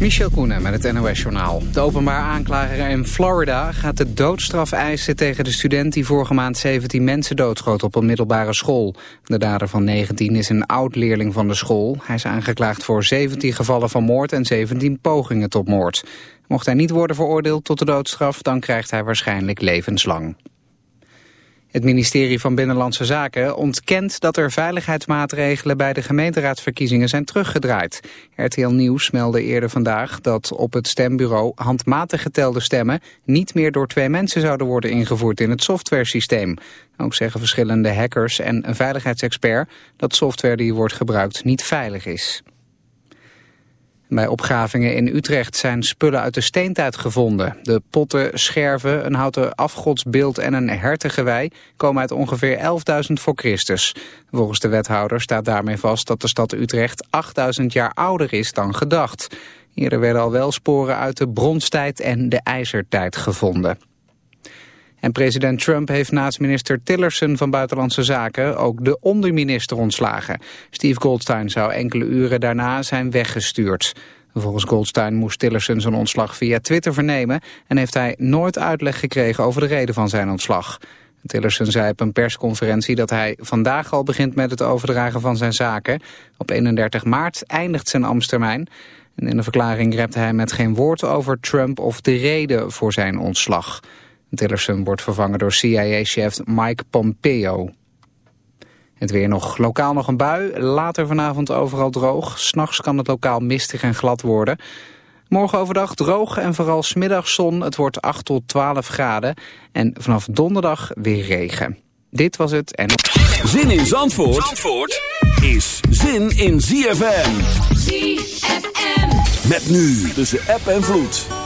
Michel Koenen met het NOS-journaal. De openbaar aanklager in Florida gaat de doodstraf eisen tegen de student die vorige maand 17 mensen doodschoot op een middelbare school. De dader van 19 is een oud-leerling van de school. Hij is aangeklaagd voor 17 gevallen van moord en 17 pogingen tot moord. Mocht hij niet worden veroordeeld tot de doodstraf, dan krijgt hij waarschijnlijk levenslang. Het ministerie van Binnenlandse Zaken ontkent dat er veiligheidsmaatregelen bij de gemeenteraadsverkiezingen zijn teruggedraaid. RTL Nieuws meldde eerder vandaag dat op het stembureau handmatig getelde stemmen niet meer door twee mensen zouden worden ingevoerd in het softwaresysteem. Ook zeggen verschillende hackers en een veiligheidsexpert dat software die wordt gebruikt niet veilig is. Bij opgravingen in Utrecht zijn spullen uit de steentijd gevonden. De potten, scherven, een houten afgodsbeeld en een hertengewei komen uit ongeveer 11.000 voor Christus. Volgens de wethouder staat daarmee vast dat de stad Utrecht 8.000 jaar ouder is dan gedacht. Eerder werden al wel sporen uit de bronstijd en de ijzertijd gevonden. En president Trump heeft naast minister Tillerson van Buitenlandse Zaken ook de onderminister ontslagen. Steve Goldstein zou enkele uren daarna zijn weggestuurd. Volgens Goldstein moest Tillerson zijn ontslag via Twitter vernemen... en heeft hij nooit uitleg gekregen over de reden van zijn ontslag. Tillerson zei op een persconferentie dat hij vandaag al begint met het overdragen van zijn zaken. Op 31 maart eindigt zijn ambtstermijn. En in de verklaring rept hij met geen woord over Trump of de reden voor zijn ontslag. Tillerson wordt vervangen door CIA-chef Mike Pompeo. Het weer nog. Lokaal nog een bui. Later vanavond overal droog. S'nachts kan het lokaal mistig en glad worden. Morgen overdag droog en vooral smiddags zon. Het wordt 8 tot 12 graden. En vanaf donderdag weer regen. Dit was het en... Zin in Zandvoort, Zandvoort is zin in ZFM. ZFM. Met nu tussen app en vloed.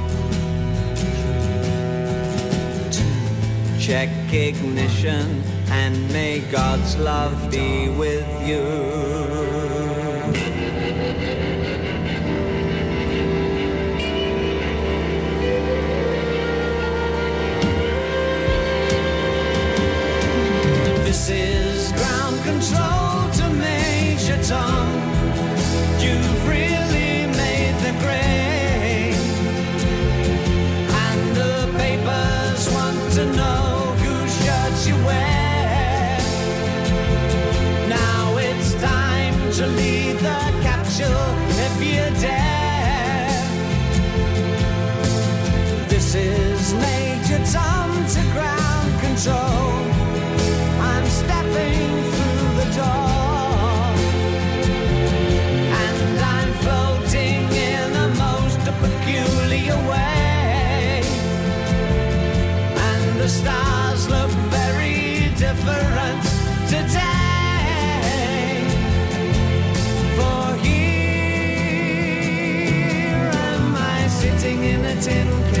check ignition, and may God's love be with you. This is ground control to Major Tom. in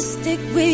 stick with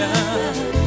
ocean.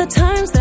The times that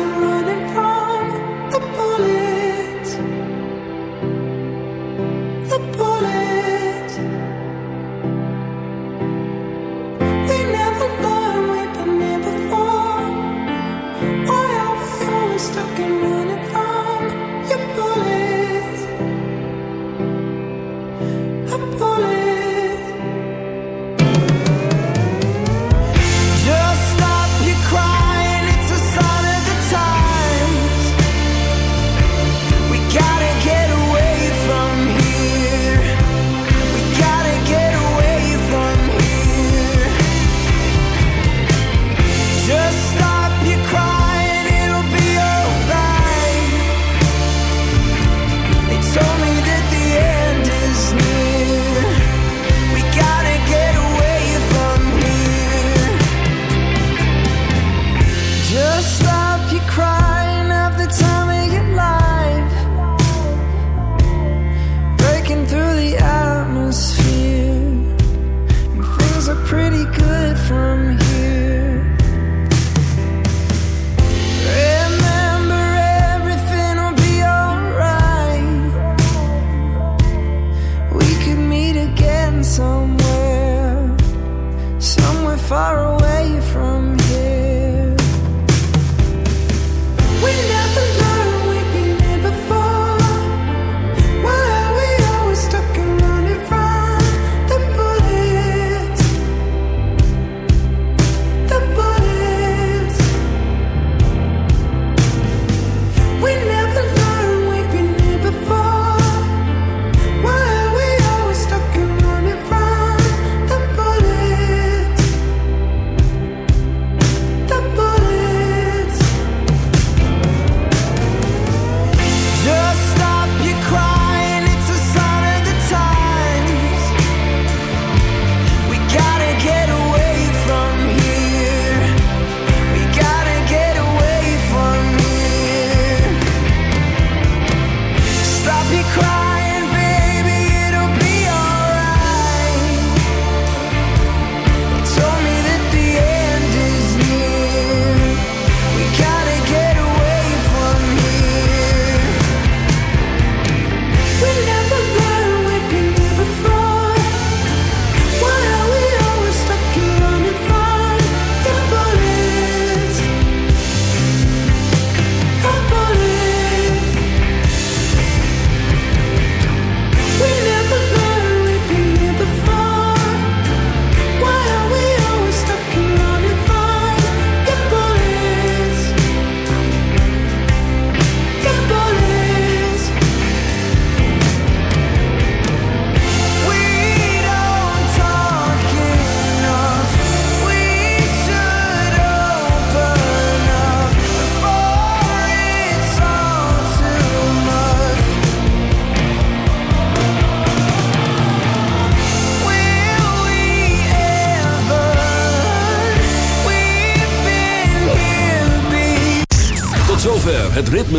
and running from